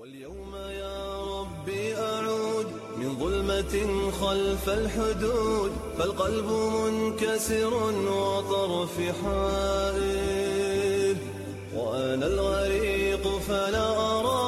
واليوم يا ربي أعود من ظلمة خلف الحدود فالقلب منكسر وطرف حائر وأنا الغريق فلا أرى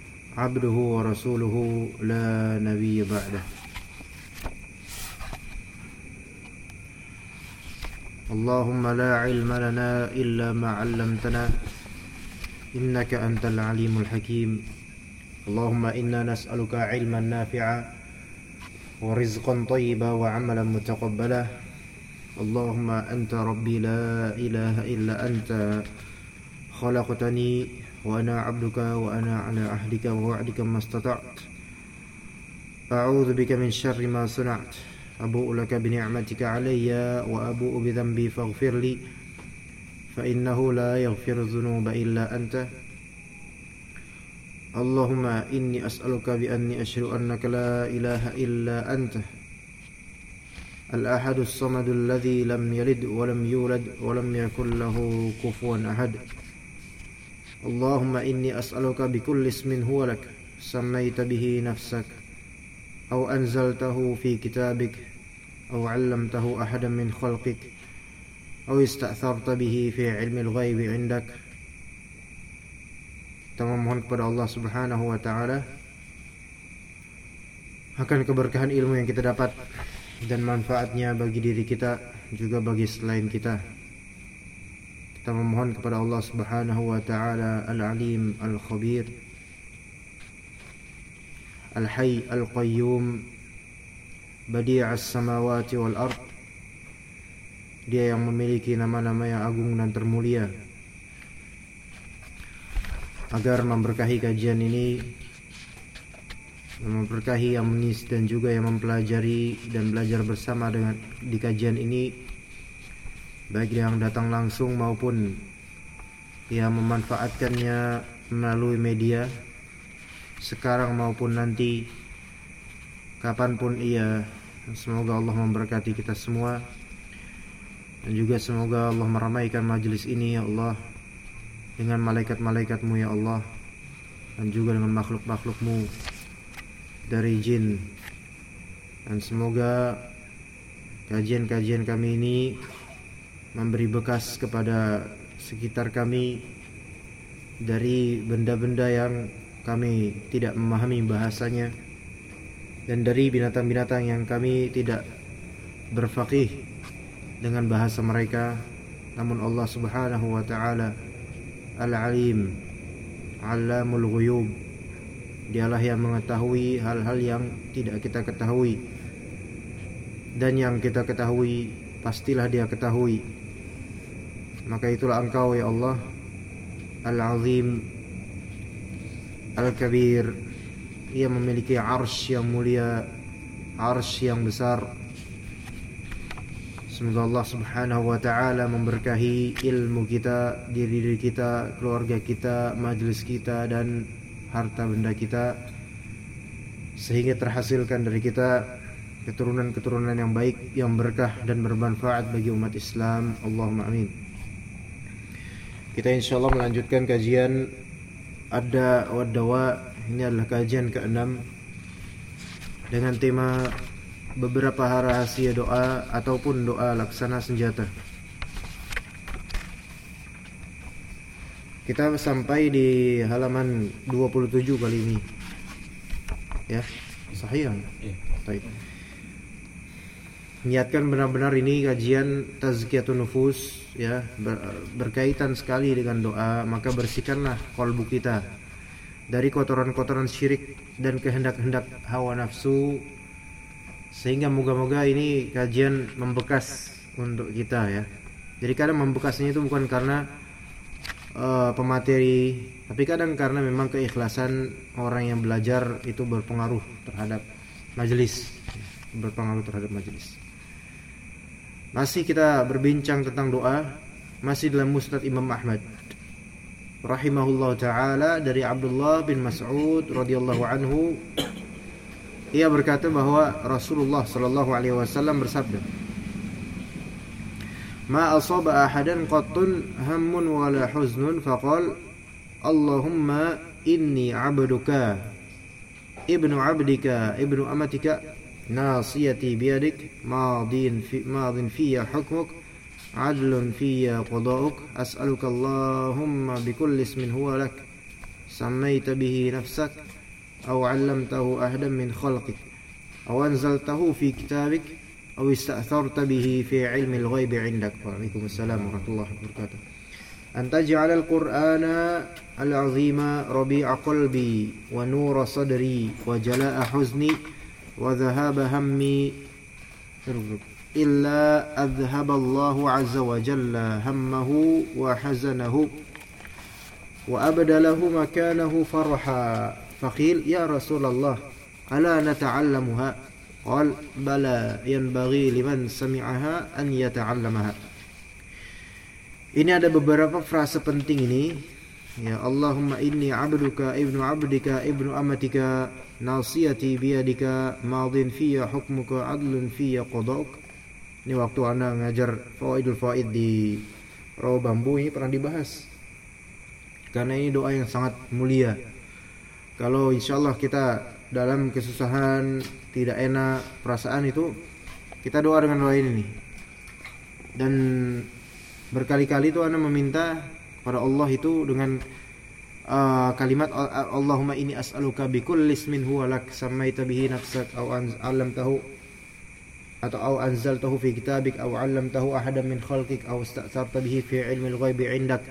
عبده ورسوله لا نبي بعده. اللهم لا علم لنا إلا ما علمتنا إنك أنت العليم الحكيم. اللهم إنا نسألك علما نافعا ورزقا طيبا وعملا متقبلا. اللهم أنت ربي لا إله إلا أنت. خلقتني وأنا عبدك وأنا على عهدك ووعدك ما استطعت. أعوذ بك من شر ما صنعت. أبوء لك بنعمتك علي وأبوء بذنبي فاغفر لي فإنه لا يغفر الذنوب إلا أنت. اللهم إني أسألك بأني أشهد أنك لا إله إلا أنت. الأحد الصمد الذي لم يلد ولم يولد ولم يكن له كفوا أحد. Allahumma inni as'aluka bikulli ismin huwa lak sammaita bihi nafsak aw anzaltahu fi kitabik aw 'allamtahu ahadan min khalqik aw ista'tharta bihi fi 'ilmil ghaibi 'indak Kita mohon kepada Allah Subhanahu wa taala akan keberkahan ilmu yang kita dapat dan manfaatnya bagi diri kita juga bagi selain kita. Kita memohon kepada Allah Subhanahu wa taala Al-Alim Al-Khabir Al-Hayy Al-Qayyum Badi' as-samawati wal ard Dia yang memiliki nama-nama yang agung dan termulia. Agar memberkahi kajian ini Memberkahi yang menis dan juga yang mempelajari Dan belajar bersama dengan di kajian ini Baik yang datang langsung maupun Yang memanfaatkannya melalui media Sekarang maupun nanti Kapan pun ia Semoga Allah memberkati kita semua. Dan juga semoga Allah meramaikan majelis ini ya Allah Dengan malaikat-malaikatmu ya Allah Dan juga dengan makhluk-makhlukmu Dari jin. Dan semoga Kajian-kajian kami ini Memberi bekas kepada sekitar kami Dari benda-benda yang kami tidak memahami bahasanya dan dari binatang-binatang yang kami tidak berfaqih dengan bahasa mereka. Namun Allah Subhanahu wa taala Al-Alim Allamul Ghuyub Dialah yang mengetahui hal-hal yang tidak kita ketahui. Dan yang kita ketahui pastilah dia ketahui maka itulah engkau ya Allah Al-Azim Al-Kabir. Ia memiliki arsh yang mulia Arsh yang besar. Semoga Allah subhanahu wa ta'ala memberkahi ilmu kita Diri diri kita, keluarga kita, majelis kita Dan harta benda kita Sehingga terhasilkan dari kita Keturunan-keturunan yang baik Yang berkah dan bermanfaat bagi umat Islam. Allahumma amin Kita insya Allah melanjutkan kajian Ada Wadawa Ini adalah kajian ke-6 Dengan tema Beberapa rahasia doa Ataupun doa laksana senjata. Kita sampai di halaman 27 kali ini. Ya Sahih ya? Baik. Niatkan benar-benar ini kajian tazkiyatun nufus ya ber, berkaitan sekali dengan doa maka bersihkanlah kolbu kita dari kotoran-kotoran syirik dan kehendak-hendak hawa nafsu sehingga moga-moga ini kajian membekas untuk kita ya. Jadi kadang membekasnya itu bukan karena uh, pemateri tapi kadang karena memang keikhlasan orang yang belajar itu berpengaruh terhadap majelis berpengaruh terhadap majelis masih kita berbincang tentang doa Masih dalam Musnad Imam Ahmad. Rahimahullah Ta'ala Dari Abdullah bin Mas'ud radhiyallahu anhu Ia berkata bahwa Rasulullah sallallahu alaihi wasallam bersabda Ma asaba ahadan qattun hammun wala huznun faqal Allahumma inni abduka ibnu abdika ibnu amatika ناصيتي بيدك ماض في ماض في حكمك عدل في قضاؤك. أسألك اللهم بكل اسم هو لك. سميت به نفسك أو علمته أحدا من خلقك أو أنزلته في كتابك أو استأثرت به في علم الغيب عندك. وعليكم السلام ورحمة الله وبركاته. أن تجعل القرآن العظيم ربيع قلبي ونور صدري وجلاء حزني وذهاب همي إلا أذهب الله عز وجل همه وحزنه وأبدله مكانه فرحا. فقيل يا رسول الله ألا نتعلمها؟ قال بلى ينبغي لمن سمعها أن يتعلمها. Ini ada beberapa frase penting ini. Ya Allahumma inni abduka ibnu abdika ibnu amatika nasiyati biyadika madin fiyya hukmuka adlun fiyya qada'uk ini waktu anda ngajar fawaidul faid di rawa bambu ini pernah dibahas. Karena ini doa yang sangat mulia. Kalau insyaallah kita dalam kesusahan tidak enak perasaan itu kita doa dengan doa ini nih. Dan berkali-kali itu anda meminta pada Allah itu dengan uh, kalimat Allahumma ini as'aluka bi kulli ismin huwa lak samaita bihi nafsak aw tahu atau aw anzaltahu fi kitabik aw 'allamtahu ahadan min khalqik aw ista'sarta bihi fi 'ilmi al-ghaibi 'indak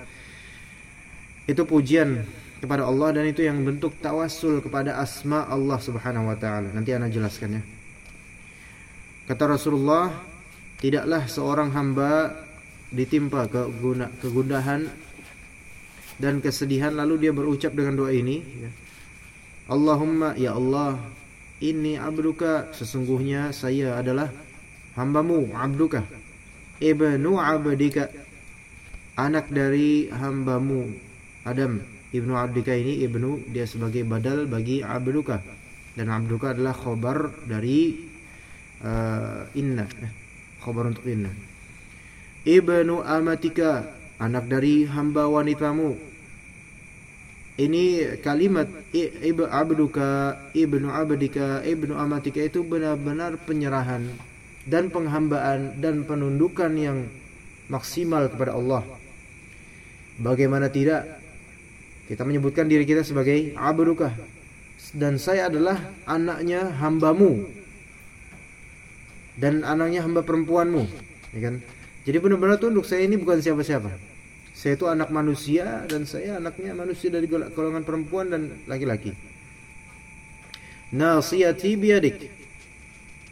itu pujian kepada Allah dan itu yang bentuk tawassul kepada asma Allah Subhanahu wa taala. Nanti ana jelaskan ya. Kata Rasulullah, tidaklah seorang hamba ditimpa kegundahan dan kesedihan lalu dia berucap dengan doa ini. Ya. Allahumma ya Allah ini abduka. Sesungguhnya saya adalah hambamu abduka. Ibnu abdika. Anak dari hambamu Adam. Ibnu abdika ini ibnu dia sebagai badal bagi abduka. Dan abduka adalah khobar dari uh, inna. Khobar untuk inna. Ibnu amatika. Anak dari hamba wanitamu ini kalimat ibu abduka ibnu abdika ibnu amatika itu benar-benar penyerahan dan penghambaan dan penundukan yang maksimal kepada Allah. Bagaimana tidak kita menyebutkan diri kita sebagai abduka dan saya adalah anaknya hambamu dan anaknya hamba perempuanmu, ya kan? Jadi benar-benar tunduk saya ini bukan siapa-siapa. Saya itu anak manusia dan saya anaknya manusia dari golongan perempuan dan laki-laki. Nasiyati biadik.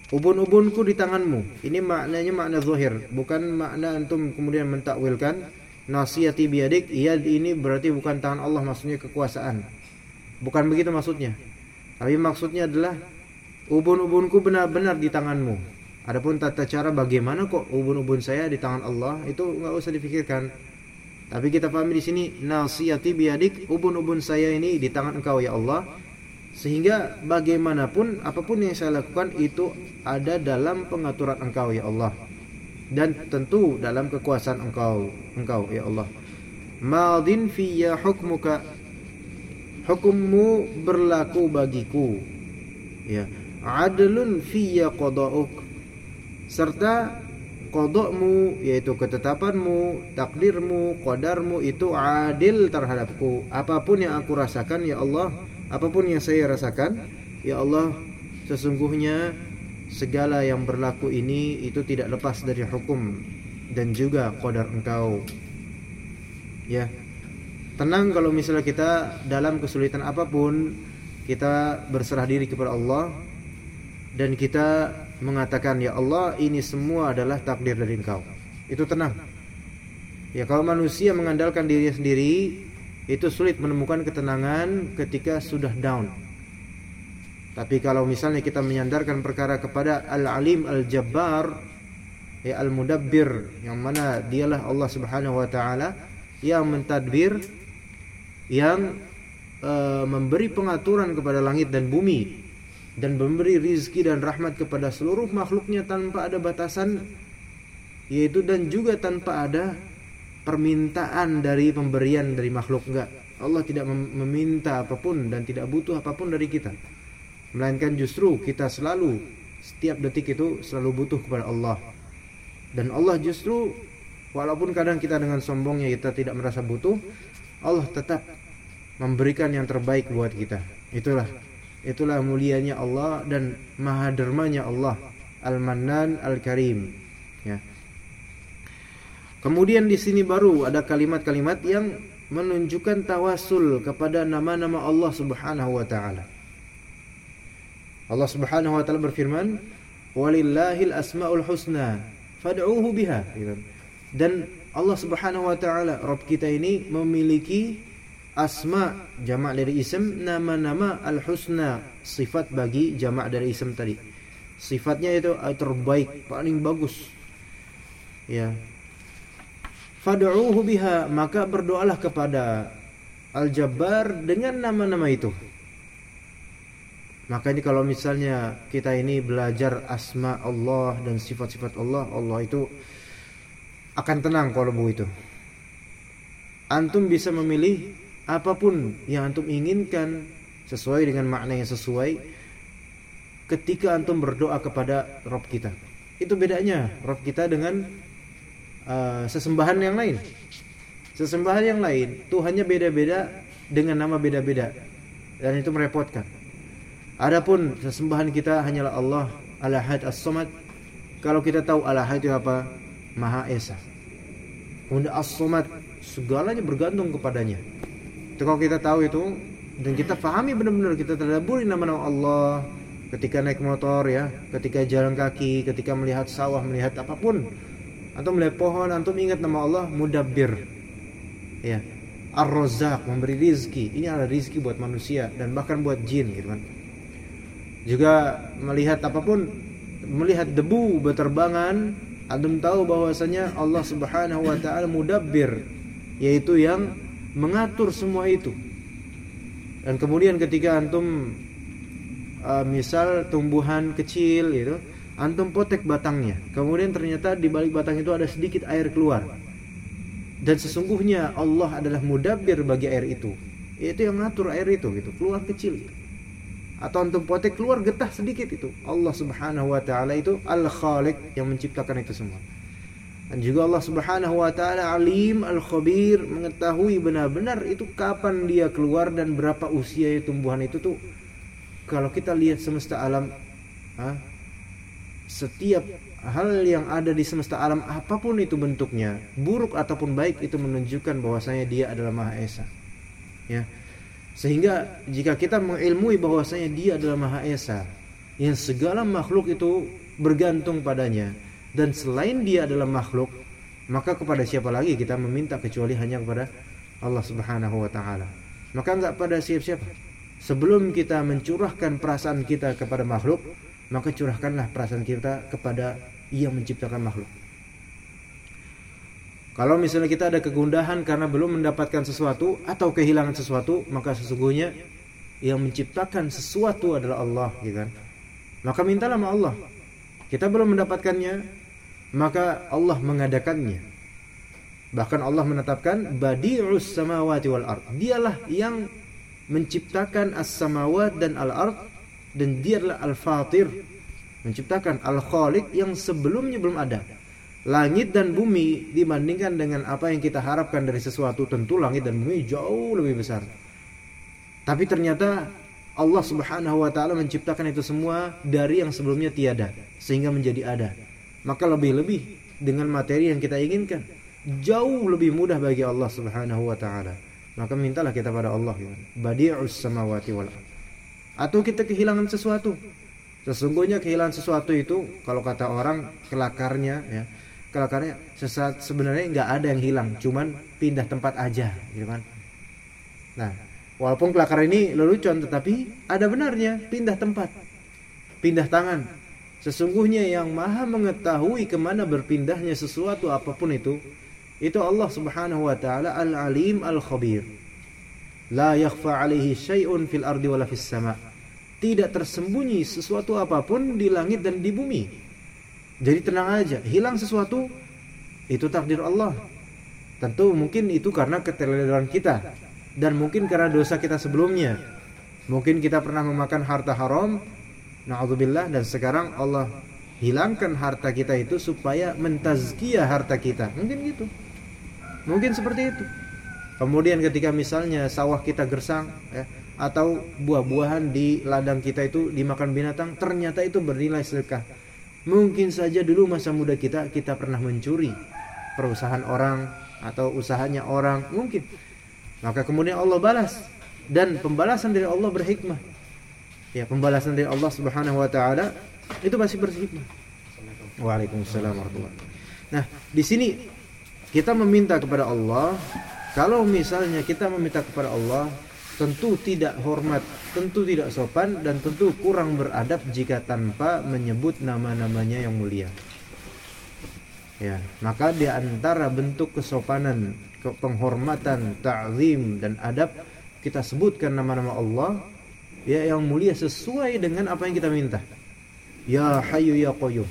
Ubun-ubunku di tanganmu. Ini maknanya makna zahir, bukan makna antum kemudian mentakwilkan nasiyati biadik. Iya ini berarti bukan tangan Allah maksudnya kekuasaan. Bukan begitu maksudnya. Tapi maksudnya adalah ubun-ubunku benar-benar di tanganmu. Adapun tata cara bagaimana kok ubun-ubun saya di tangan Allah itu nggak usah difikirkan tapi kita pahami di sini nasiyati biadik ubun-ubun saya ini di tangan Engkau ya Allah. Sehingga bagaimanapun apa pun yang saya lakukan itu ada dalam pengaturan Engkau ya Allah. Dan tentu dalam kekuasaan Engkau, Engkau ya Allah. madin fiyya hukmuka hukummu berlaku bagiku ya adlun fiyya qada'uk serta kodokmu yaitu ketetapanmu takdirmu qadarmu itu adil terhadapku. Apa pun yang aku rasakan ya Allah apa pun yang saya rasakan ya Allah sesungguhnya segala yang berlaku ini itu tidak lepas dari hukum dan juga qadar engkau. Ya. Tenang kalau misalnya kita dalam kesulitan apa pun kita berserah diri kepada Allah dan kita mengatakan ya Allah ini semua adalah takdir dari engkau. Itu tenang. Ya kalau manusia mengandalkan dirinya sendiri itu sulit menemukan ketenangan ketika sudah down. Tapi kalau misalnya kita menyandarkan perkara kepada al-alim al-jabbar ya al-mudabbir yang mana dialah Allah Subhanahu wa taala yang mentadbir yang uh, memberi pengaturan kepada langit dan bumi dan memberi rizki dan rahmat kepada seluruh makhluknya tanpa ada batasan yaitu dan juga tanpa ada permintaan dari pemberian dari makhluk. Enggak. Allah tidak meminta apa pun dan tidak butuh apa pun dari kita. Melainkan justru kita selalu setiap detik itu selalu butuh kepada Allah. Dan Allah justru walaupun kadang kita dengan sombongnya kita tidak merasa butuh Allah tetap memberikan yang terbaik buat kita. Itulah Itulah mulianya Allah dan maha dermanya Allah Al-Mannan Al-Karim ya. Kemudian di sini baru ada kalimat-kalimat yang menunjukkan tawasul kepada nama-nama Allah Subhanahu wa taala. Allah Subhanahu wa taala berfirman, "Walillahil asmaul husna fad'uuhu biha." Dan Allah Subhanahu wa taala, Rabb kita ini memiliki asma jamak dari isim nama-nama al-husna sifat bagi jamak dari isim tadi. Sifatnya itu terbaik paling bagus. Ya. Fad'uuhu biha maka berdoalah kepada al-jabbar dengan nama-nama itu. Maka ini kalau misalnya kita ini belajar asma Allah dan sifat-sifat Allah Allah itu akan tenang kalau itu. Antum bisa memilih apa pun yang antum inginkan sesuai dengan makna yang sesuai ketika antum berdoa kepada Rob kita. Itu bedanya Rob kita dengan uh, sesembahan yang lain. Sesembahan yang lain Tuhannya beda-beda dengan nama beda-beda dan itu merepotkan. Adapun sesembahan kita hanyalah Allah Al-Ahad As-Samad. Kalau kita tahu Al-Ahad itu apa? Maha Esa. Kemudian As-Samad segalanya bergantung kepadanya. Itu kalau kita tahu itu dan kita pahami benar-benar kita terdaburi nama-nama Allah ketika naik motor ya, ketika jalan kaki, ketika melihat sawah, melihat apa pun atau melihat pohon, antum ingat nama Allah Mudabbir. Ya. Ar-Razzaq memberi rizki. Ini adalah rizki buat manusia dan bahkan buat jin gitu kan. Juga melihat apa pun melihat debu berterbangan, antum tahu bahwasanya Allah Subhanahu wa taala Mudabbir yaitu yang mengatur semua itu. Dan kemudian ketika antum uh, misal tumbuhan kecil itu, antum potek batangnya. Kemudian ternyata di balik batang itu ada sedikit air keluar. Dan sesungguhnya Allah adalah mudabbir bagi air itu. Itu yang ngatur air itu gitu, keluar kecil. Atau antum potek keluar getah sedikit itu. Allah Subhanahu wa taala itu Al-Khaliq yang menciptakan itu semua. Dan juga Allah Subhanahu wa taala alim al-khabir mengetahui benar-benar itu kapan dia keluar dan berapa usia tumbuhan itu tuh. Kalau kita lihat semesta alam setiap hal yang ada di semesta alam apa pun itu bentuknya, buruk ataupun baik itu menunjukkan bahwasanya dia adalah Maha Esa. Ya. Sehingga jika kita mengilmui bahwasanya dia adalah Maha Esa, yang segala makhluk itu bergantung padanya, dan selain dia adalah makhluk maka kepada siapa lagi kita meminta kecuali hanya kepada Allah Subhanahu wa taala maka enggak pada siapa-siapa sebelum kita mencurahkan perasaan kita kepada makhluk maka curahkanlah perasaan kita kepada yang menciptakan makhluk kalau misalnya kita ada kegundahan karena belum mendapatkan sesuatu atau kehilangan sesuatu, maka sesungguhnya yang menciptakan sesuatu adalah Allah, gitu kan? Maka mintalah sama Allah. Kita belum mendapatkannya, maka Allah mengadakannya. Bahkan Allah menetapkan badi'us samawati wal ard. Dialah yang menciptakan as-samawat dan al-ard dan dia adalah al-fatir menciptakan al-khaliq yang sebelumnya belum ada. Langit dan bumi dibandingkan dengan apa yang kita harapkan dari sesuatu tentu langit dan bumi jauh lebih besar. Tapi ternyata Allah Subhanahu wa taala menciptakan itu semua dari yang sebelumnya tiada sehingga menjadi ada. Maka lebih-lebih dengan materi yang kita inginkan jauh lebih mudah bagi Allah Subhanahu wa taala. Maka mintalah kita pada Allah ya. Badi'us samawati wal. Atau kita kehilangan sesuatu. Sesungguhnya kehilangan sesuatu itu kalau kata orang kelakarnya ya. Kelakarnya sesat sebenarnya nggak ada yang hilang, cuman pindah tempat aja, gitu kan. Nah, walaupun kelakar ini lelucon tetapi ada benarnya, pindah tempat. Pindah tangan. Sesungguhnya yang maha mengetahui ke mana berpindahnya sesuatu apa pun itu itu Allah Subhanahu wa taala Al-Alim Al-Khabir. La yakhfa 'alaihi syai'un fil ardi wala fis sama. Tidak tersembunyi sesuatu apa pun di langit dan di bumi. Jadi tenang aja, hilang sesuatu itu takdir Allah. Tentu mungkin itu karena keterlaluan kita dan mungkin karena dosa kita sebelumnya. Mungkin kita pernah memakan harta haram, naudzubillah dan sekarang Allah hilangkan harta kita itu supaya mentazkiyah harta kita. Mungkin gitu. Mungkin seperti itu. Kemudian ketika misalnya sawah kita gersang ya, atau buah-buahan di ladang kita itu dimakan binatang, ternyata itu bernilai sedekah. Mungkin saja dulu masa muda kita kita pernah mencuri perusahaan orang atau usahanya orang, mungkin. Maka kemudian Allah balas dan pembalasan dari Allah berhikmah. Ya, pembalasan dari Allah Subhanahu wa taala itu pasti berhikmah. Waalaikumsalam warahmatullahi Nah, di sini kita meminta kepada Allah kalau misalnya kita meminta kepada Allah tentu tidak hormat, tentu tidak sopan dan tentu kurang beradab jika tanpa menyebut nama-namanya yang mulia. Ya, maka di antara bentuk kesopanan, penghormatan, ta'zim dan adab kita sebutkan nama-nama Allah ya yang mulia sesuai dengan apa yang kita minta. Ya Hayyu ya Qayyum.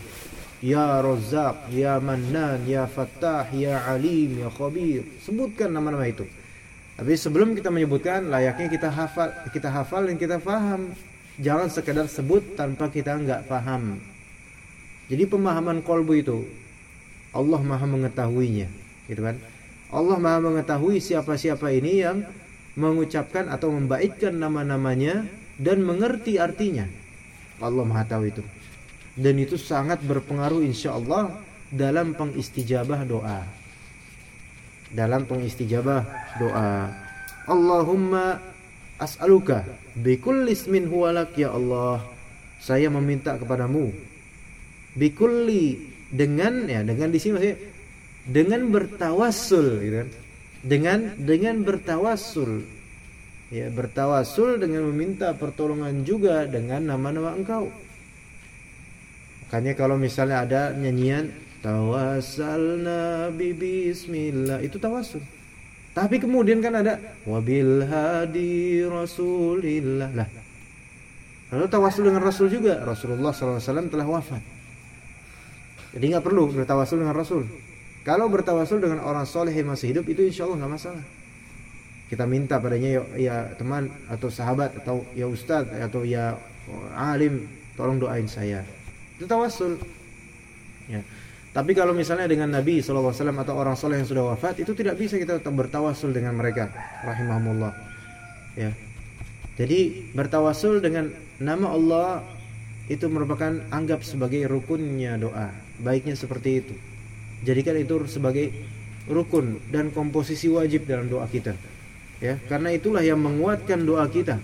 Ya Razzaq, Ya Mannan, Ya Fattah, Ya Alim, Ya Khabir. Sebutkan nama-nama itu. Tapi sebelum kita menyebutkan, layaknya kita hafal, kita hafal dan kita faham. Jangan sekedar sebut tanpa kita nggak paham. Jadi pemahaman kolbu itu Allah Maha mengetahuinya, gitu kan? Allah Maha mengetahui siapa-siapa ini yang mengucapkan atau membaikkan nama-namanya dan mengerti artinya. Allah Maha tahu itu. Dan itu sangat berpengaruh insya Allah dalam pengistijabah doa. Dalam pengistijabah doa. Allahumma as'aluka bikulli ismin huwalak ya Allah. Saya meminta kepadamu bikulli dengan ya dengan di sini maksudnya dengan bertawassul gitu kan? Dengan dengan bertawassul ya bertawassul dengan meminta pertolongan juga dengan nama-nama engkau Makanya kalau misalnya ada nyanyian Nabi bismillah itu tawasul. Tapi kemudian kan ada wabil hadi rasulillah lah. Lalu tawasul dengan Rasul juga. Rasulullah SAW telah wafat. Jadi nggak perlu bertawasul dengan Rasul. Kalau bertawasul dengan orang soleh yang masih hidup itu insya Allah nggak masalah. Kita minta padanya ya, ya teman atau sahabat atau ya ustadz atau ya alim tolong doain saya. Itu tawasul ya. Tapi kalau misalnya dengan Nabi SAW atau orang soleh yang sudah wafat itu tidak bisa kita tetap bertawasul dengan mereka rahimahumullah. Ya. Jadi bertawasul dengan nama Allah itu merupakan anggap sebagai rukunnya doa. Baiknya seperti itu. Jadikan itu sebagai rukun dan komposisi wajib dalam doa kita ya karena itulah yang menguatkan doa kita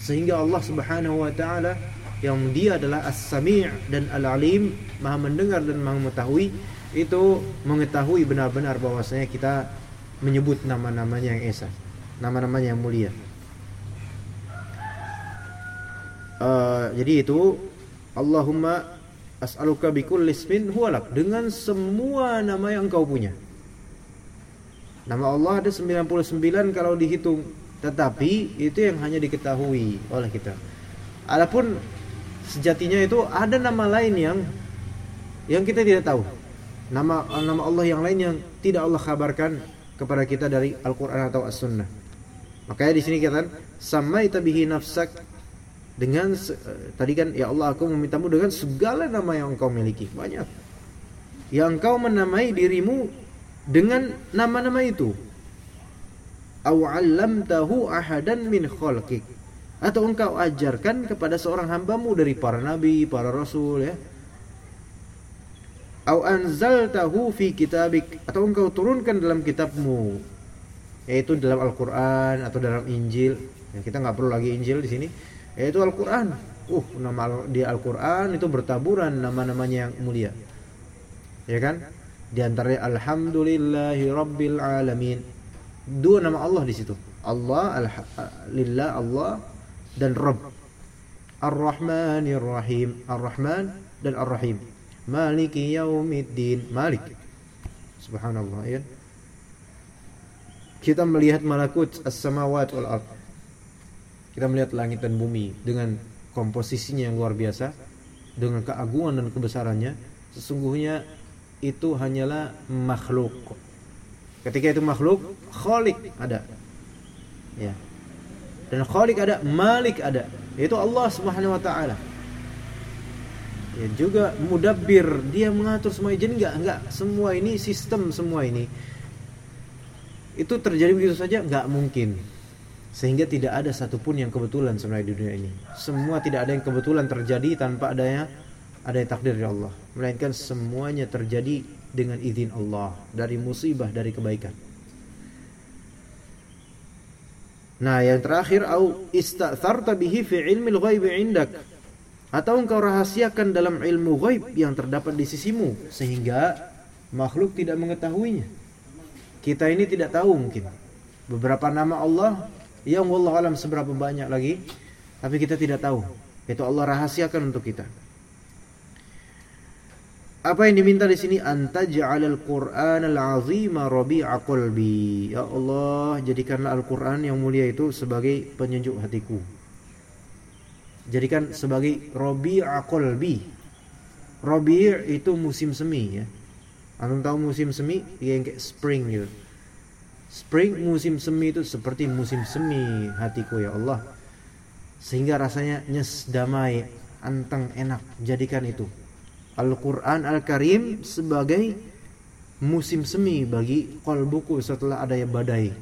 sehingga Allah Subhanahu wa taala yang dia adalah as-sami' dan al-alim, maha mendengar dan maha mengetahui, itu mengetahui benar-benar bahwasanya kita menyebut nama-namanya yang esa, nama-namanya yang mulia. Uh, jadi itu Allahumma as'aluka bikulli ismin huwalak dengan semua nama yang engkau punya. Nama Allah ada 99 kalau dihitung, tetapi itu yang hanya diketahui oleh kita. Adapun sejatinya itu ada nama lain yang yang kita tidak tahu. nama nama Allah yang lain yang tidak Allah kabarkan kepada kita dari Al-Qur'an atau As-Sunnah. Makanya di sini katakan samaita bihi nafsak dengan tadi kan ya Allah aku memintamu dengan segala nama yang engkau miliki banyak yang engkau menamai dirimu dengan nama-nama itu aw 'allamtahu ahadan min khalqik atau engkau ajarkan kepada seorang hambamu dari para nabi, para rasul ya. Au anzaltahu fi kitabik atau engkau turunkan dalam kitabmu yaitu dalam Al-Qur'an atau dalam Injil. Ya, kita nggak perlu lagi Injil di sini, yaitu Al-Qur'an. Uh, nama di Al-Qur'an itu bertaburan nama-namanya yang mulia. Ya kan? Di antaranya Alhamdulillahi Rabbil Alamin. Dua nama Allah di situ. Allah, al Lillah Allah dan Rabb. Ar-Rahmanir Rahim. Ar-Rahman dan Ar-Rahim. Maliki Yaumiddin. Malik. Subhanallah ya. Kita melihat malakut as-samawat wal ard. Kita melihat langit dan bumi dengan komposisinya yang luar biasa, dengan keagungan dan kebesarannya, sesungguhnya itu hanyalah makhluk. Ketika itu makhluk, Khalik ada. Ya. Dan Khalik ada, Malik ada, yaitu Allah Subhanahu wa taala. Ya juga mudabbir, dia mengatur semua jadi enggak enggak semua ini sistem semua ini itu terjadi begitu saja nggak mungkin sehingga tidak ada satupun yang kebetulan sebenarnya di dunia ini semua tidak ada yang kebetulan terjadi tanpa adanya ada takdir dari Allah melainkan semuanya terjadi dengan izin Allah dari musibah dari kebaikan Nah, yang terakhir au bihi fi ilmil ghaib indak atau engkau rahasiakan dalam ilmu ghaib yang terdapat di sisimu sehingga makhluk tidak mengetahuinya. Kita ini tidak tahu mungkin beberapa nama Allah yang wallahu alam seberapa banyak lagi tapi kita tidak tahu. Itu Allah rahasiakan untuk kita. Apa yang diminta di sini antaj'alal Qur'an al-'azima rabi'a qalbi. Ya Allah, jadikanlah Al-Qur'an yang mulia itu sebagai penyejuk hatiku. Jadikan sebagai rabi'a qalbi. Rabi' itu musim semi ya. Antum tahu musim semi? Ya yang kayak spring gitu. Spring musim semi itu seperti musim semi hatiku ya Allah. Sehingga rasanya nyes damai, anteng, enak. Jadikan itu Al-Quran Al-Karim sebagai musim semi bagi kolbuku setelah adanya badai.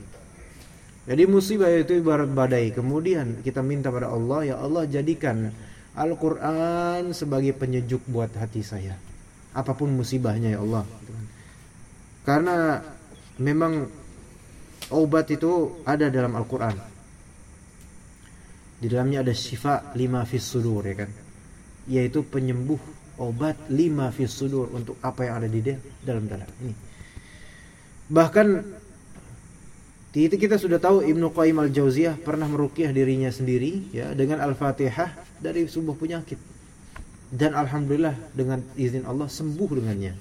Jadi musibah itu ibarat badai. Kemudian kita minta pada Allah, ya Allah jadikan Al-Quran sebagai penyejuk buat hati saya. Apa pun musibahnya ya Allah. Karena memang obat itu ada dalam Al-Quran. Di dalamnya ada syifa lima fis sudur ya kan. Yaitu penyembuh obat lima fis sudur untuk apa yang ada di dalam dalam ini. Bahkan di kita sudah tahu Ibnu Qayyim al-Jauziyah pernah meruqyah dirinya sendiri ya dengan Al-Fatihah dari sebuah penyakit. Dan alhamdulillah dengan izin Allah sembuh dengannya.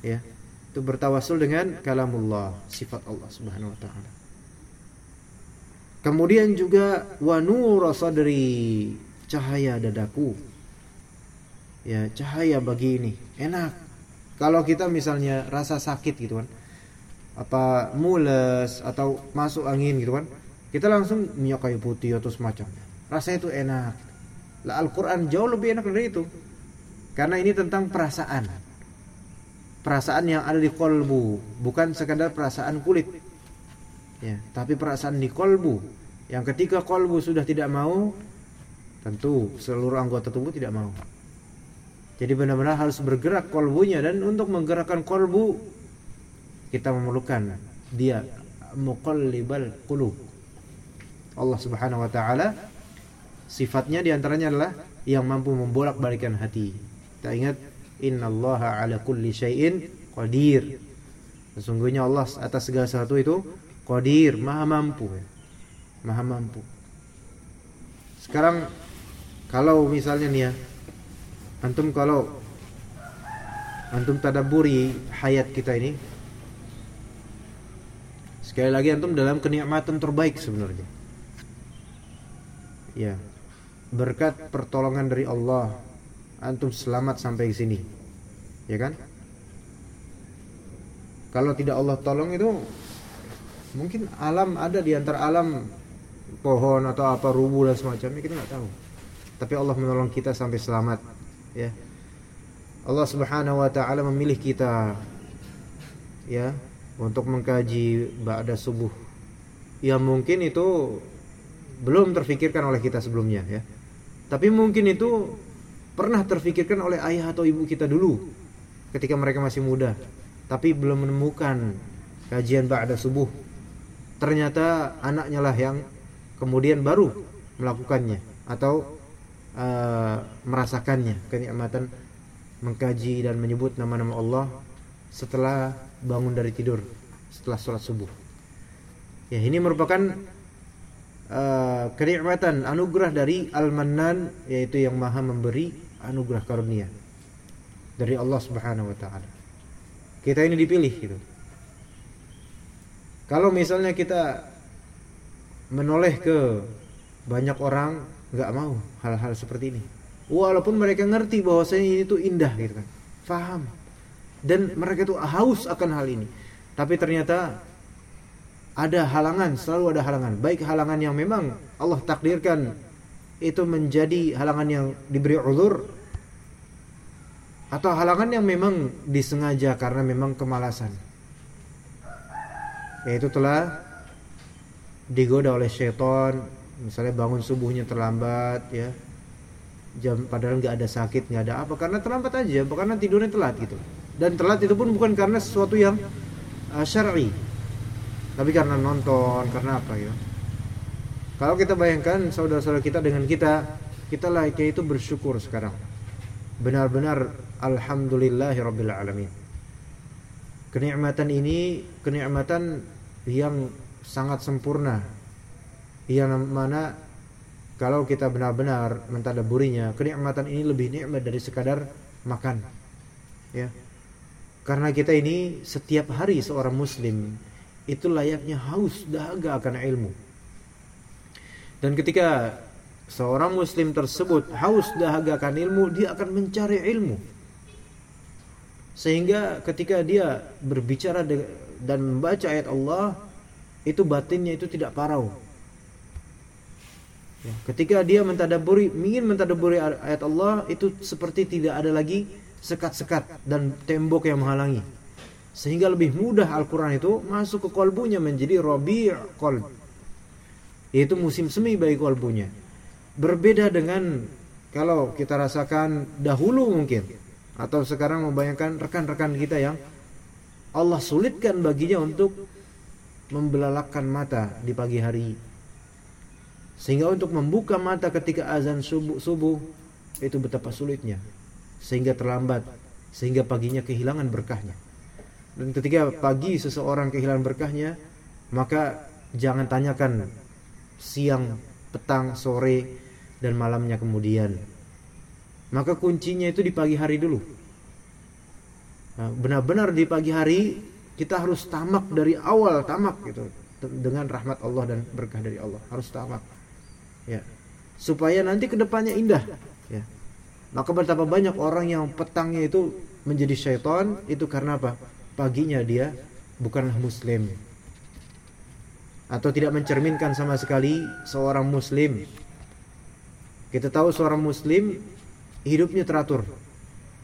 Ya. Itu bertawasul dengan kalamullah, sifat Allah Subhanahu wa taala. Kemudian juga wa nur sadri, cahaya dadaku ya cahaya bagi ini. Enak. Kalau kita misalnya rasa sakit gitu kan apa mules atau masuk angin gitu kan kita langsung minyak kayu putih atau semacamnya. Rasanya itu enak. Lah Al-Quran jauh lebih enak dari itu. Karena ini tentang perasaan. Perasaan yang ada di kolbu bukan sekadar perasaan kulit. Ya tapi perasaan di kolbu. Yang ketika kolbu sudah tidak mau tentu seluruh anggota tubuh tidak mau jadi benar-benar harus bergerak kolbunya dan untuk menggerakkan kolbu kita memerlukan dia muqallibal qulub. Allah Subhanahu wa taala sifatnya di antaranya adalah yang mampu membolak-balikan hati. Kita ingat innallaha ala kulli syai'in qadir. Sesungguhnya Allah atas segala sesuatu itu qadir, maha mampu. Maha mampu. Sekarang kalau misalnya nih ya antum kalau antum tadaburi hayat kita ini sekali lagi antum dalam kenikmatan terbaik sebenarnya. Ya berkat pertolongan dari Allah antum selamat sampai sini. Ya kan? Kalau tidak Allah tolong itu mungkin alam ada di antara alam pohon atau apa rubuh dan semacamnya kita nggak tahu. Tapi Allah menolong kita sampai selamat ya. Allah Subhanahu wa taala memilih kita ya untuk mengkaji ba'da subuh. Ya mungkin itu belum terfikirkan oleh kita sebelumnya ya. Tapi mungkin itu pernah terfikirkan oleh ayah atau ibu kita dulu ketika mereka masih muda tapi belum menemukan kajian ba'da subuh. Ternyata anaknya lah yang kemudian baru melakukannya atau uh, merasakannya kenikmatan mengkaji dan menyebut nama-nama Allah setelah bangun dari tidur setelah sholat subuh. Ya ini merupakan uh, kenikmatan anugerah dari Al-Mannan yaitu yang Maha memberi anugerah karunia dari Allah Subhanahu wa taala kita ini dipilih gitu. Kalau misalnya kita menoleh ke banyak orang nggak mau hal-hal seperti ini. Walaupun mereka ngerti bahwasanya ini tuh indah gitu kan. Faham. Dan mereka tuh haus akan hal ini. Tapi ternyata ada halangan, selalu ada halangan. Baik halangan yang memang Allah takdirkan itu menjadi halangan yang diberi uzur atau halangan yang memang disengaja karena memang kemalasan yaitu telah digoda oleh syaitan misalnya bangun subuhnya terlambat ya jam padahal nggak ada sakit nggak ada apa karena terlambat aja karena tidurnya telat gitu dan telat itu pun bukan karena sesuatu yang uh, syar'i tapi karena nonton karena apa ya kalau kita bayangkan saudara-saudara kita dengan kita kita layaknya itu bersyukur sekarang benar-benar alamin. Kenikmatan ini kenikmatan yang sangat sempurna. Yang mana kalau kita benar-benar mentadaburinya, kenikmatan ini lebih nikmat dari sekadar makan. Ya. Karena kita ini setiap hari seorang muslim itu layaknya haus dahaga akan ilmu. Dan ketika seorang muslim tersebut haus dahaga akan ilmu, dia akan mencari ilmu. Sehingga ketika dia berbicara dan membaca ayat Allah, itu batinnya itu tidak parau. Ya, ketika dia mentadaburi, ingin mentadaburi ayat Allah, itu seperti tidak ada lagi sekat-sekat dan tembok yang menghalangi. Sehingga lebih mudah Al-Quran itu masuk ke kolbunya menjadi robi' kolb. Yaitu musim semi bagi kolbunya. Berbeda dengan kalau kita rasakan dahulu mungkin atau sekarang membayangkan rekan-rekan kita yang Allah sulitkan baginya untuk membelalakkan mata di pagi hari. Sehingga untuk membuka mata ketika azan subuh, subuh itu betapa sulitnya. Sehingga terlambat, sehingga paginya kehilangan berkahnya. Dan ketika pagi seseorang kehilangan berkahnya, maka jangan tanyakan siang, petang, sore, dan malamnya kemudian. Maka kuncinya itu di pagi hari dulu. Nah, benar-benar di pagi hari kita harus tamak dari awal tamak gitu dengan rahmat Allah dan berkah dari Allah harus tamak ya. Supaya nanti ke depannya indah. Ya. Maka betapa banyak orang yang petangnya itu menjadi syaitan itu karena apa? Paginya dia bukanlah muslim. Atau tidak mencerminkan sama sekali seorang muslim. Kita tahu seorang muslim hidupnya teratur.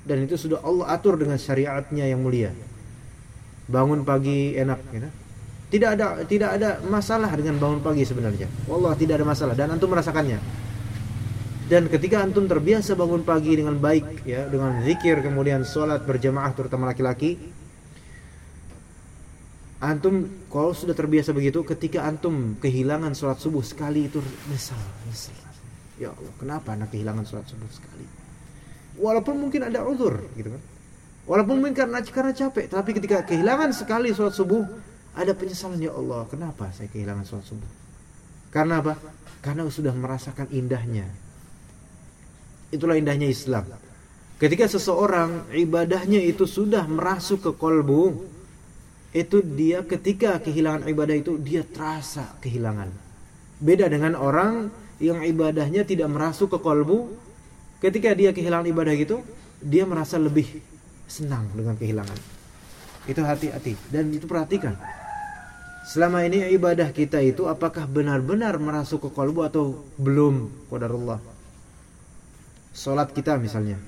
Dan itu sudah Allah atur dengan syariatnya yang mulia. Bangun pagi enak, ya. Tidak ada tidak ada masalah dengan bangun pagi sebenarnya. Allah tidak ada masalah dan antum merasakannya. Dan ketika antum terbiasa bangun pagi dengan baik ya, dengan zikir kemudian sholat berjamaah terutama laki-laki, antum kalau sudah terbiasa begitu ketika antum kehilangan sholat subuh sekali itu nyesal, nyesal Ya Allah, kenapa anak kehilangan sholat subuh sekali? Walaupun mungkin ada uzur, gitu kan? Walaupun mungkin karena karena capek, tapi ketika kehilangan sekali sholat subuh, ada penyesalan ya Allah, kenapa saya kehilangan sholat subuh? Karena apa? Karena sudah merasakan indahnya. Itulah indahnya Islam. Ketika seseorang ibadahnya itu sudah merasuk ke kolbu, itu dia ketika kehilangan ibadah itu dia terasa kehilangan. Beda dengan orang yang ibadahnya tidak merasuk ke kolbu ketika dia kehilangan ibadah gitu dia merasa lebih senang dengan kehilangan Itu hati-hati dan itu perhatikan. Selama ini ibadah kita itu apakah benar-benar merasuk ke kalbu atau belum? Qadarullah. Salat kita misalnya.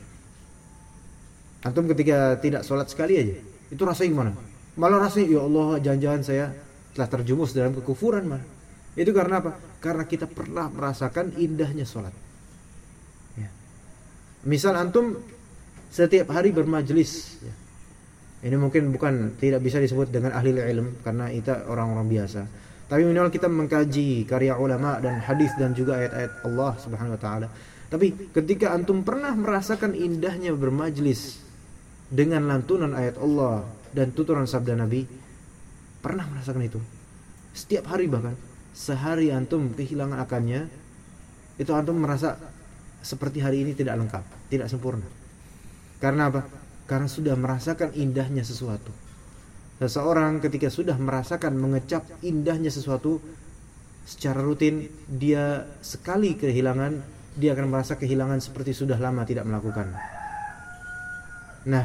Antum ketika tidak sholat sekali aja, itu rasanya gimana? Malah rasanya ya Allah jangan-jangan saya telah terjumus dalam kekufuran mah. Itu karena apa? Karena kita pernah merasakan indahnya sholat. Ya. Misal antum setiap hari bermajlis, ya. Ini mungkin bukan tidak bisa disebut dengan ahli ilm karena kita orang-orang biasa. Tapi minimal kita mengkaji karya ulama dan hadis dan juga ayat-ayat Allah Subhanahu wa taala. Tapi ketika antum pernah merasakan indahnya bermajlis dengan lantunan ayat Allah dan tuturan sabda Nabi pernah merasakan itu setiap hari bahkan sehari antum kehilangan akannya itu antum merasa seperti hari ini tidak lengkap tidak sempurna karena apa karena sudah merasakan indahnya sesuatu seseorang ketika sudah merasakan mengecap indahnya sesuatu secara rutin dia sekali kehilangan dia akan merasa kehilangan seperti sudah lama tidak melakukan Nah,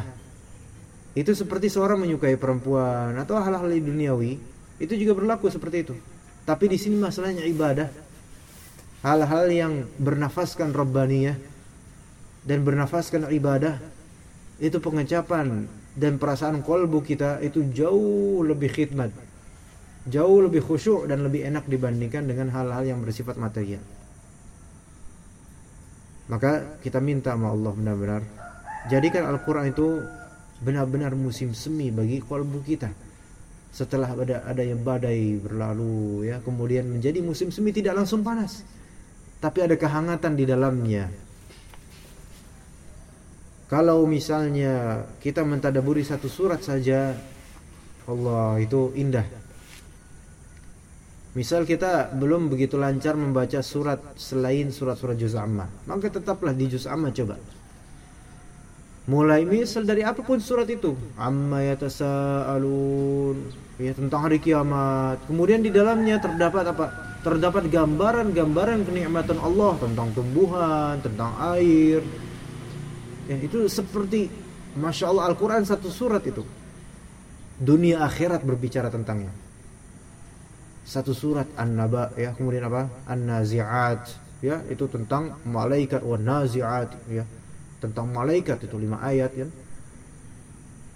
itu seperti seorang menyukai perempuan atau hal-hal duniawi, itu juga berlaku seperti itu. Tapi di sini masalahnya ibadah. Hal-hal yang bernafaskan rabbaniyah dan bernafaskan ibadah itu pengecapan dan perasaan kolbu kita itu jauh lebih khidmat jauh lebih khusyuk dan lebih enak dibandingkan dengan hal-hal yang bersifat material maka kita minta sama Allah benar-benar Jadikan Al-Quran itu benar-benar musim semi bagi kalbu kita. Setelah ada ada yang badai berlalu ya, kemudian menjadi musim semi tidak langsung panas. Tapi ada kehangatan di dalamnya. Kalau misalnya kita mentadaburi satu surat saja Allah itu indah. Misal kita belum begitu lancar membaca surat selain surat-surat juz amma, maka tetaplah di juz amma coba Mulai misal dari apa pun surat itu, amma yatasaalun, ya tentang hari kiamat. Kemudian di dalamnya terdapat apa? Terdapat gambaran-gambaran kenikmatan Allah tentang tumbuhan, tentang air. Ya, itu seperti Masya Allah Al-Quran satu surat itu. Dunia akhirat berbicara tentangnya. Satu surat An-Naba ya Kemudian apa? An-Nazi'at ya Itu tentang malaikat wa nazi'at ya. Tentang malaikat itu lima ayat ya.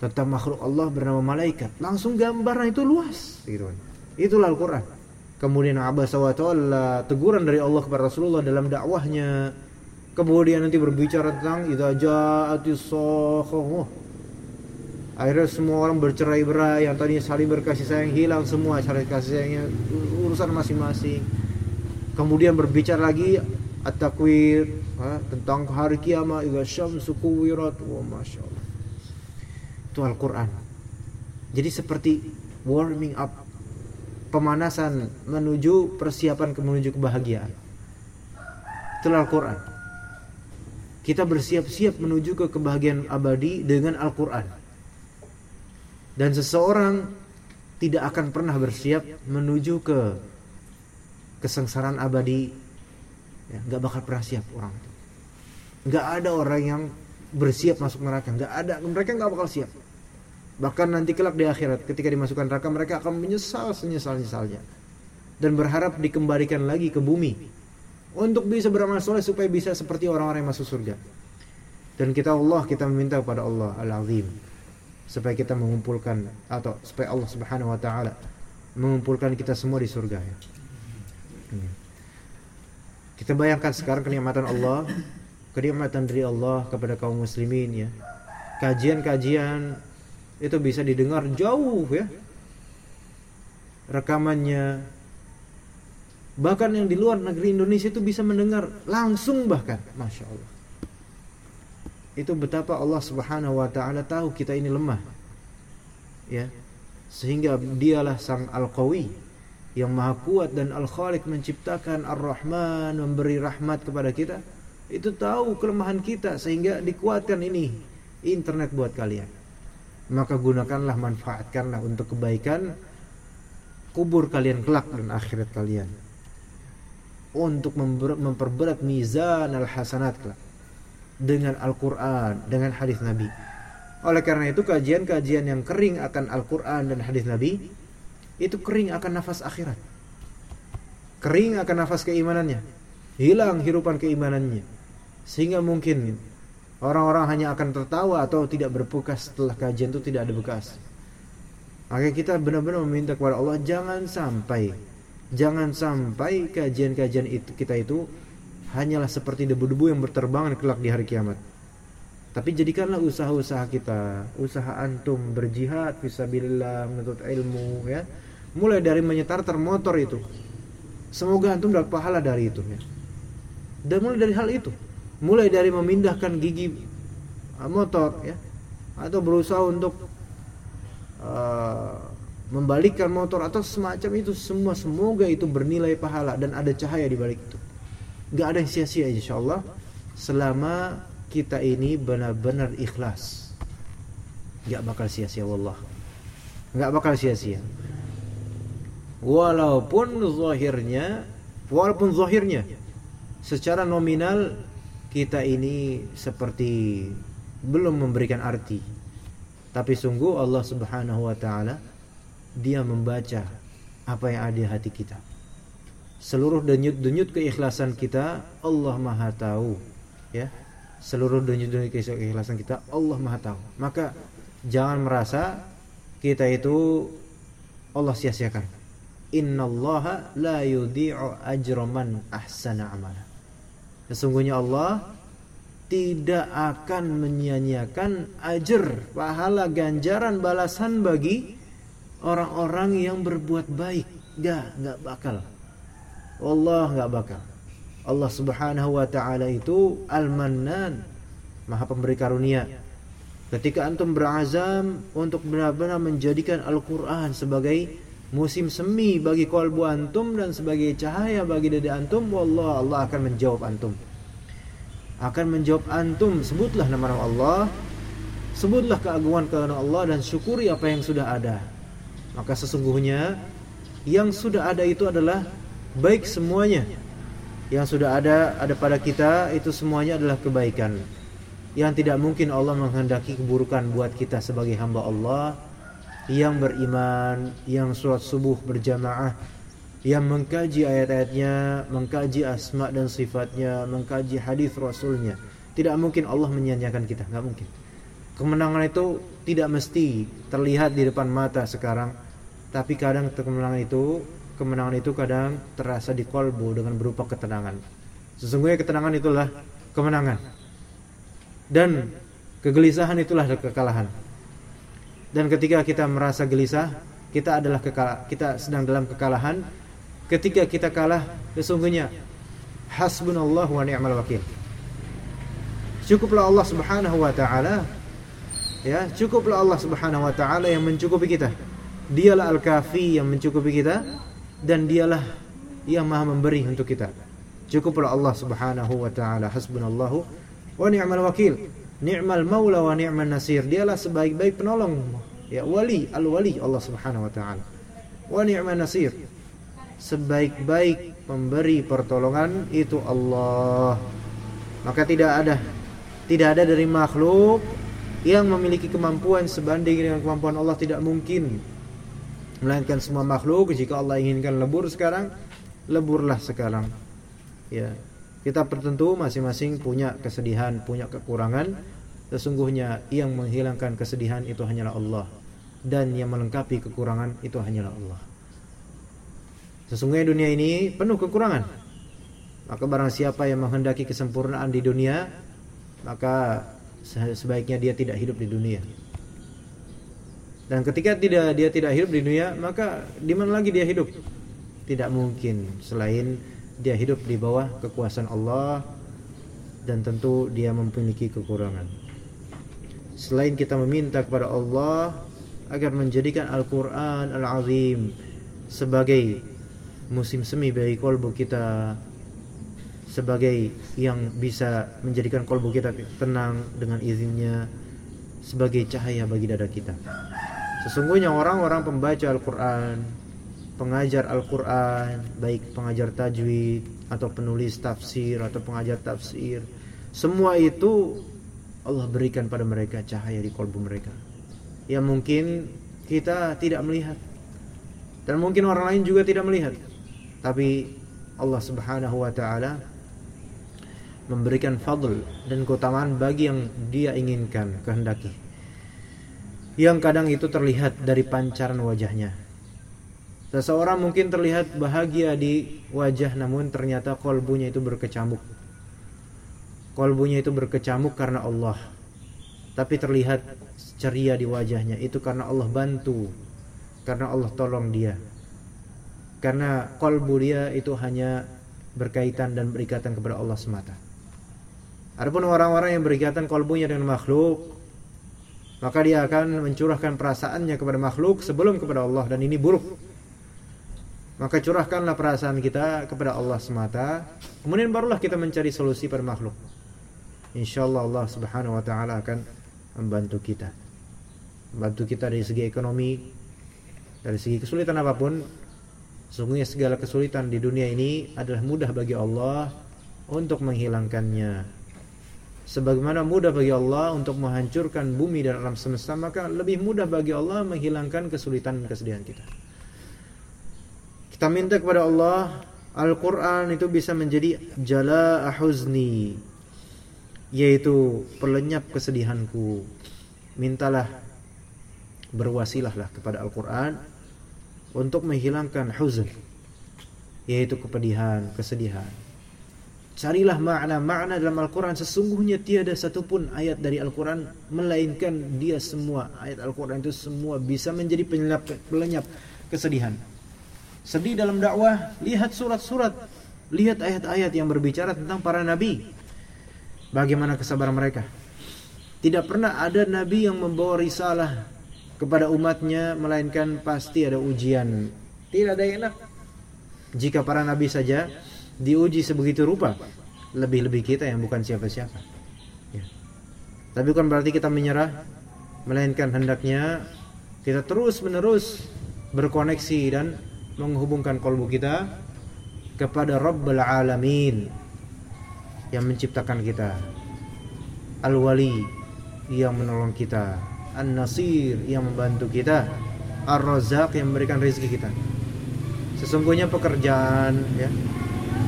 Tentang makhluk Allah bernama malaikat. Langsung gambaran itu luas gitu kan. Itulah Al-Quran. Kemudian abasa wa teguran dari Allah kepada Rasulullah dalam dakwahnya kemudian nanti berbicara tentang idza ja'atis akhirnya semua orang bercerai-berai yang tadinya saling berkasih sayang hilang semua saling kasih sayangnya urusan masing-masing. Kemudian berbicara lagi at-takwir tentang hari kiamat idza syamsu kuwirat wa masyaallah. Itu Al-Qur'an. Jadi seperti warming up pemanasan menuju persiapan menuju kebahagiaan. Itu Al-Qur'an kita bersiap-siap menuju ke kebahagiaan abadi dengan Al-Qur'an. Dan seseorang tidak akan pernah bersiap menuju ke kesengsaraan abadi. Ya nggak bakal pernah siap orang itu. Nggak ada orang yang bersiap masuk neraka. Nggak ada. Mereka nggak bakal siap. Bahkan nanti kelak di akhirat ketika dimasukkan neraka mereka akan menyesal senyesal nyesalnya dan berharap dikembalikan lagi ke bumi untuk bisa beramal soleh supaya bisa seperti orang-orang yang masuk surga dan kita Allah kita meminta kepada Allah Al-Azim supaya kita mengumpulkan atau supaya Allah Subhanahu wa taala mengumpulkan kita semua di surga ya. Hmm. Kita bayangkan sekarang kenikmatan Allah, kenikmatan dari Allah kepada kaum muslimin ya. Kajian-kajian itu bisa didengar jauh ya. Rekamannya bahkan yang di luar negeri Indonesia itu bisa mendengar langsung bahkan, masya Allah. Itu betapa Allah Subhanahu wa taala tahu kita ini lemah. Ya. Sehingga dialah sang Al-Qawi yang maha kuat dan al-khaliq menciptakan ar-rahman memberi rahmat kepada kita itu tahu kelemahan kita sehingga dikuatkan ini internet buat kalian maka gunakanlah manfaatkanlah untuk kebaikan kubur kalian kelak dan akhirat kalian untuk memperberat mizan al-hasanat dengan Al-Quran dengan hadis Nabi Oleh karena itu kajian-kajian yang kering akan Al-Qur'an dan hadis Nabi itu kering akan nafas akhirat. Kering akan nafas keimanannya. Hilang hirupan keimanannya. Sehingga mungkin orang-orang hanya akan tertawa atau tidak berbekas setelah kajian itu tidak ada bekas. Maka kita benar-benar meminta kepada Allah jangan sampai jangan sampai kajian-kajian itu kita itu hanyalah seperti debu-debu yang berterbangan kelak di hari kiamat. Tapi jadikanlah usaha-usaha kita, usaha antum berjihad fisabilillah menuntut ilmu ya. Mulai dari menyetar termotor itu. Semoga antum dapat pahala dari itu ya. Dan mulai dari hal itu, mulai dari memindahkan gigi uh, motor ya atau berusaha untuk uh, membalikkan motor atau semacam itu semua semoga itu bernilai pahala dan ada cahaya di balik itu. Gak ada yang sia-sia insyaallah selama kita ini benar-benar ikhlas. Nggak bakal sia-sia wallah. Nggak bakal sia-sia. Walaupun zahirnya walaupun zahirnya secara nominal kita ini seperti belum memberikan arti. Tapi sungguh Allah Subhanahu wa taala dia membaca apa yang ada di hati kita seluruh denyut-denyut keikhlasan kita Allah Maha tahu ya seluruh dunia-dunia keikhlasan kita Allah Maha tahu. Maka jangan merasa kita itu Allah sia-siakan. Innallaha la yudhi'u ajra man ahsana amala. Sesungguhnya Allah tidak akan menyia-nyiakan ajar, pahala, ganjaran, balasan bagi orang-orang yang berbuat baik. Gak, gak bakal. Allah gak bakal. Allah Subhanahu wa taala itu Al-Mannan, Maha Pemberi karunia. Ketika antum berazam untuk benar-benar menjadikan Al-Qur'an sebagai musim semi bagi kalbu antum dan sebagai cahaya bagi dada antum, wallah Allah akan menjawab antum. Akan menjawab antum, sebutlah nama Allah, sebutlah keagungan karena Allah dan syukuri apa yang sudah ada. Maka sesungguhnya yang sudah ada itu adalah baik semuanya. Yang sudah ada ada pada kita itu semuanya adalah kebaikan. Yang tidak mungkin Allah menghendaki keburukan buat kita sebagai hamba Allah yang beriman yang sholat subuh berjamaah yang mengkaji ayat-ayatnya mengkaji asma dan sifatnya mengkaji hadis rasulnya. Tidak mungkin Allah menyanyiakan kita nggak mungkin. Kemenangan itu tidak mesti terlihat di depan mata sekarang tapi kadang kemenangan itu kemenangan itu kadang terasa di kolbu dengan berupa ketenangan. Sesungguhnya ketenangan itulah kemenangan. Dan kegelisahan itulah kekalahan. Dan ketika kita merasa gelisah, kita adalah kekal kita sedang dalam kekalahan. Ketika kita kalah, sesungguhnya hasbunallah wa ni'mal wakil. Cukuplah Allah Subhanahu wa taala ya, cukuplah Allah Subhanahu wa taala yang mencukupi kita. Dialah Al-Kafi yang mencukupi kita dan dialah yang maha memberi untuk kita. Cukuplah Allah Subhanahu wa taala hasbunallahu wa ni'mal wakil. Ni'mal maula wa ni'man nasir. Dialah sebaik-baik penolong. Ya wali, al-wali Allah Subhanahu wa taala. Wa ni'man nasir. Sebaik-baik pemberi pertolongan itu Allah. Maka tidak ada tidak ada dari makhluk yang memiliki kemampuan sebanding dengan kemampuan Allah tidak mungkin melainkan semua makhluk jika Allah inginkan lebur sekarang leburlah sekarang. Ya. Kita tertentu masing-masing punya kesedihan punya kekurangan. Sesungguhnya yang menghilangkan kesedihan itu hanyalah Allah. Dan yang melengkapi kekurangan itu hanyalah Allah. Sesungguhnya dunia ini penuh kekurangan. Maka barang siapa yang menghendaki kesempurnaan di dunia maka sebaiknya dia tidak hidup di dunia dan ketika tidak dia tidak hidup di dunia, maka di mana lagi dia hidup? Tidak mungkin selain dia hidup di bawah kekuasaan Allah dan tentu dia memiliki kekurangan. Selain kita meminta kepada Allah agar menjadikan Al-Qur'an Al-Azim sebagai musim semi bagi kolbu kita sebagai yang bisa menjadikan kolbu kita tenang dengan izinnya sebagai cahaya bagi dada kita. Sesungguhnya orang-orang pembaca Al-Quran Pengajar Al-Quran Baik pengajar tajwid Atau penulis tafsir Atau pengajar tafsir Semua itu Allah berikan pada mereka cahaya di kolbu mereka. Yang mungkin kita tidak melihat. Dan mungkin orang lain juga tidak melihat. Tapi Allah Subhanahu wa taala memberikan fadl dan keutamaan bagi yang dia inginkan kehendaki yang kadang itu terlihat dari pancaran wajahnya. Seseorang mungkin terlihat bahagia di wajah namun ternyata kolbunya itu berkecamuk kolbunya itu berkecamuk karena Allah. Tapi terlihat ceria di wajahnya itu karena Allah bantu karena Allah tolong dia. Karena kolbu dia itu hanya berkaitan dan berikatan kepada Allah semata. Adapun orang-orang yang berikatan kolbunya dengan makhluk maka dia akan mencurahkan perasaannya kepada makhluk sebelum kepada Allah dan ini buruk. Maka curahkanlah perasaan kita kepada Allah semata. Kemudian barulah kita mencari solusi pada makhluk. Insyaallah Allah Subhanahu wa taala akan membantu kita. Bantu kita dari segi ekonomi dari segi kesulitan apa pun. Sungguhnya segala kesulitan di dunia ini adalah mudah bagi Allah untuk menghilangkannya sebagaimana mudah bagi Allah untuk menghancurkan bumi dan alam semesta maka lebih mudah bagi Allah menghilangkan kesulitan dan kesedihan kita kita minta kepada Allah Al-Quran itu bisa menjadi jala huzni yaitu pelenyap kesedihanku mintalah berwasilahlah kepada Al-Quran untuk menghilangkan huzn yaitu kepedihan, kesedihan. Carilah makna-makna dalam Al-Quran. Sesungguhnya tiada satupun ayat dari Al-Quran Melainkan dia semua. Ayat Al-Quran itu semua bisa menjadi penyelap, pelenyap kesedihan. Sedih dalam dakwah Lihat surat-surat. Lihat ayat-ayat yang berbicara tentang para nabi. Bagaimana kesabaran mereka? Tidak pernah ada nabi yang membawa risalah kepada umatnya melainkan pasti ada ujian. Tidak ada yang enak. Jika para nabi saja diuji sebegitu rupa, lebih-lebih kita yang bukan siapa-siapa. Ya. Tapi bukan berarti kita menyerah, melainkan hendaknya kita terus-menerus berkoneksi dan menghubungkan kolbu kita kepada Rabbul Alamin yang menciptakan kita. Al-Wali yang menolong kita An-Nasir yang membantu kita Ar-Razak yang memberikan rezeki kita Sesungguhnya pekerjaan ya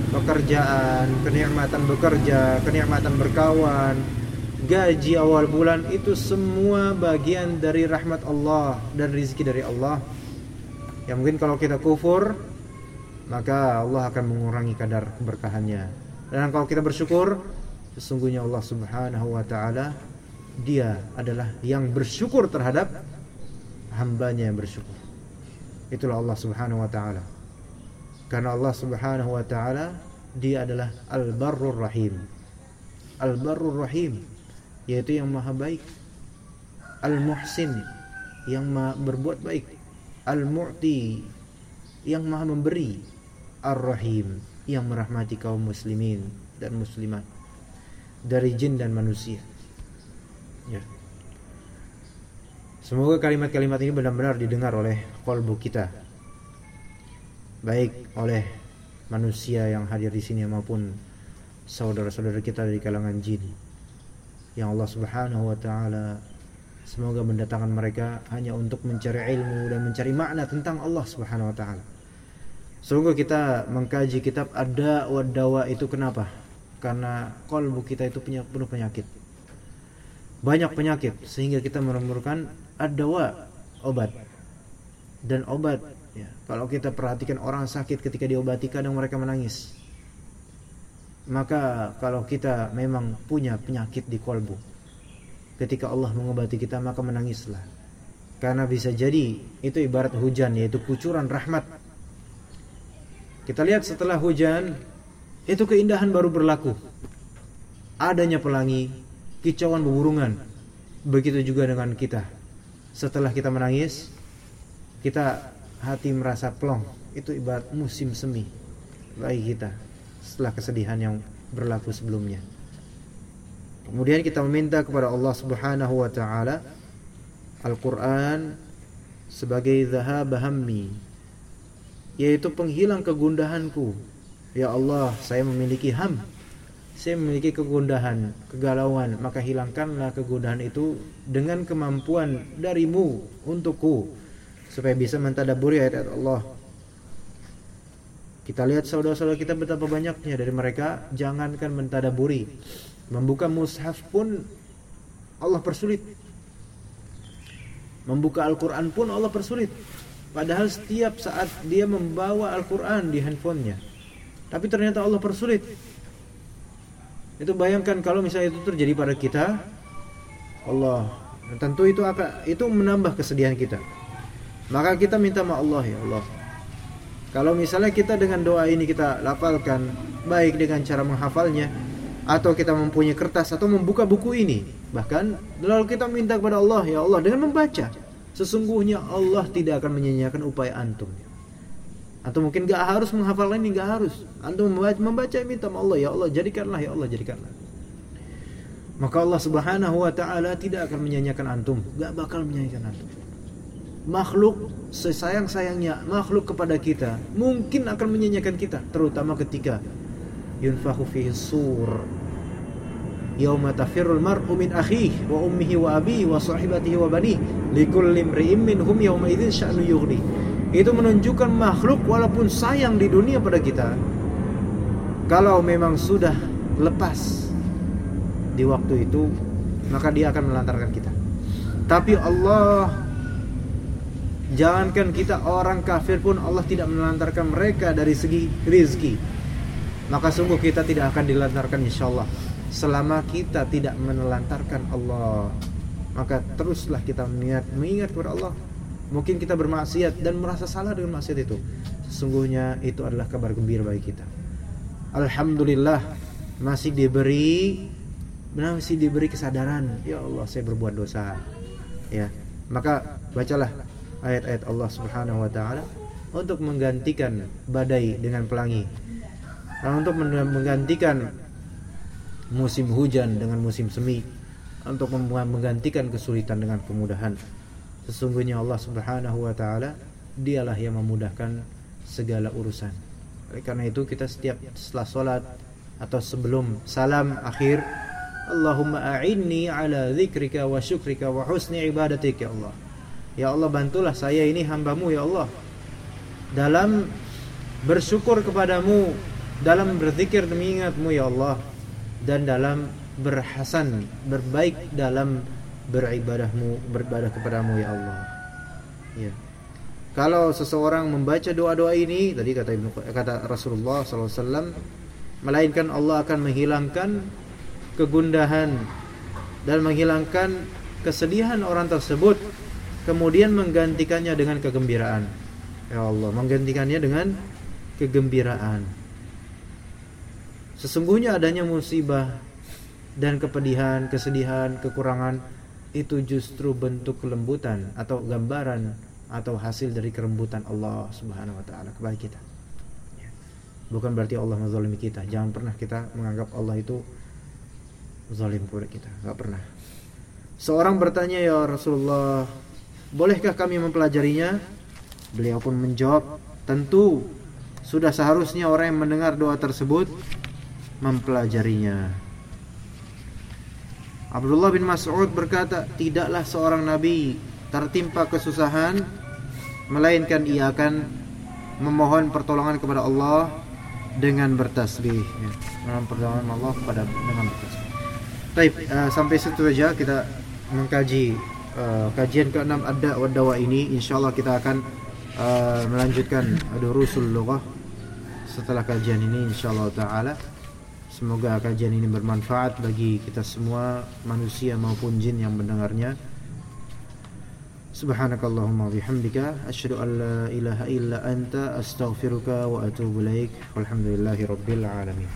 Pekerjaan, kenikmatan bekerja, kenikmatan berkawan Gaji awal bulan itu semua bagian dari rahmat Allah dan rezeki dari Allah. Yang mungkin kalau kita kufur Maka Allah akan mengurangi kadar keberkahannya. Dan kalau kita bersyukur Sesungguhnya Allah subhanahu wa ta'ala dia adalah yang bersyukur terhadap hambanya yang bersyukur. Itulah Allah subhanahu wa ta'ala karena Allah subhanahu wa ta'ala dia adalah al-barrur rahim. Al-barrur rahim yaitu yang maha baik. Al-muhsin yang maha berbuat baik. Al-mu'ti yang maha memberi. Ar-rahim yang merahmati kaum muslimin dan muslimat. Dari jin dan manusia. Ya. Semoga kalimat-kalimat ini benar-benar didengar oleh kolbu kita, baik oleh manusia yang hadir di sini maupun saudara-saudara kita dari kalangan jin. Yang Allah Subhanahu wa taala semoga mendatangkan mereka hanya untuk mencari ilmu dan mencari makna tentang Allah Subhanahu wa taala. Semoga kita mengkaji kitab ada wadawa itu kenapa? Karena kolbu kita itu punya penuh penyakit banyak penyakit sehingga kita memerlukan adawa obat dan obat ya, kalau kita perhatikan orang sakit ketika diobati kadang mereka menangis. Maka kalau kita memang punya penyakit di kolbu ketika Allah mengobati kita maka menangislah. Karena bisa jadi itu ibarat hujan yaitu kucuran rahmat. Kita lihat setelah hujan itu keindahan baru berlaku. Adanya pelangi kicauan beburungan. Begitu juga dengan kita. Setelah kita menangis, kita hati merasa plong. Itu ibarat musim semi bagi kita setelah kesedihan yang berlaku sebelumnya. Kemudian kita meminta kepada Allah Subhanahu wa taala Al-Qur'an sebagai zahab hammi yaitu penghilang kegundahanku. Ya Allah, saya memiliki ham saya memiliki kegundahan, kegalauan, maka hilangkanlah kegundahan itu dengan kemampuan darimu untukku supaya bisa mentadaburi ayat-ayat Allah. Kita lihat saudara-saudara kita betapa banyaknya dari mereka jangankan mentadaburi, membuka mushaf pun Allah persulit. Membuka Al-Qur'an pun Allah persulit. Padahal setiap saat dia membawa Al-Qur'an di handphonenya. Tapi ternyata Allah persulit itu bayangkan kalau misalnya itu terjadi pada kita, Allah, tentu itu akan itu menambah kesedihan kita. Maka kita minta sama Allah ya Allah. Kalau misalnya kita dengan doa ini kita lafalkan baik dengan cara menghafalnya atau kita mempunyai kertas atau membuka buku ini, bahkan lalu kita minta kepada Allah ya Allah dengan membaca, sesungguhnya Allah tidak akan menyanyiakan upaya antum. Atau mungkin gak harus menghafal ini gak harus. Antum membaca, membaca minta Allah ya Allah jadikanlah ya Allah jadikanlah. Maka Allah Subhanahu wa taala tidak akan menyanyikan antum, gak bakal menyanyikan antum. Makhluk sesayang-sayangnya makhluk kepada kita mungkin akan menyanyikan kita terutama ketika yunfahu fihi sur. Yauma tafirrul mar'u min akhihi wa ummihi wa abihi wa sahibatihi wa bani likulli imri'in minhum yawma idzin sya'nu yughni. Itu menunjukkan makhluk walaupun sayang di dunia pada kita kalau memang sudah lepas di waktu itu maka dia akan melantarkan kita. Tapi Allah jangankan kita orang kafir pun Allah tidak melantarkan mereka dari segi rizki maka sungguh kita tidak akan dilantarkan insyaallah selama kita tidak menelantarkan Allah maka teruslah kita mengingat mengingat kepada Allah Mungkin kita bermaksiat dan merasa salah dengan maksiat itu. Sesungguhnya itu adalah kabar gembira bagi kita. Alhamdulillah masih diberi masih diberi kesadaran. Ya Allah, saya berbuat dosa. Ya. Maka bacalah ayat-ayat Allah Subhanahu wa taala untuk menggantikan badai dengan pelangi. Dan untuk menggantikan musim hujan dengan musim semi. Untuk menggantikan kesulitan dengan kemudahan. Sesungguhnya Allah Subhanahu wa taala dialah yang memudahkan segala urusan. Oleh karena itu kita setiap setelah salat atau sebelum salam akhir Allahumma a'inni ala dzikrika wa syukrika wa husni ibadatik ya Allah. Ya Allah bantulah saya ini hambamu ya Allah dalam bersyukur kepadamu dalam berzikir demi ingatmu ya Allah dan dalam berhasan berbaik dalam beribadahmu beribadah kepadamu ya Allah. Ya. Kalau seseorang membaca doa-doa ini tadi kata Ibnu kata Rasulullah SAW melainkan Allah akan menghilangkan kegundahan dan menghilangkan kesedihan orang tersebut kemudian menggantikannya dengan kegembiraan. Ya Allah, menggantikannya dengan kegembiraan. Sesungguhnya adanya musibah dan kepedihan, kesedihan, kekurangan itu justru bentuk kelembutan atau gambaran atau hasil dari kerembutan Allah Subhanahu wa taala kepada kita. Bukan berarti Allah menzalimi kita. Jangan pernah kita menganggap Allah itu zalim kepada kita. Enggak pernah. Seorang bertanya ya Rasulullah, bolehkah kami mempelajarinya? Beliau pun menjawab, tentu sudah seharusnya orang yang mendengar doa tersebut mempelajarinya. Abdullah bin Mas'ud berkata, tidaklah seorang nabi tertimpa kesusahan melainkan ia akan memohon pertolongan kepada Allah dengan bertasbih. Ya, memohon pertolongan Allah kepada dengan bertasbih. Baik, uh, sampai situ saja kita mengkaji uh, kajian ke-6 ada wadawa ini. Insyaallah kita akan uh, melanjutkan durusul lughah setelah kajian ini insyaallah taala. Semoga kajian ini bermanfaat bagi kita semua manusia maupun jin yang mendengarnya. Subhanakallahumma bihamdika asyhadu an la ilaha illa anta astaghfiruka wa atubu ilaik. Alamin.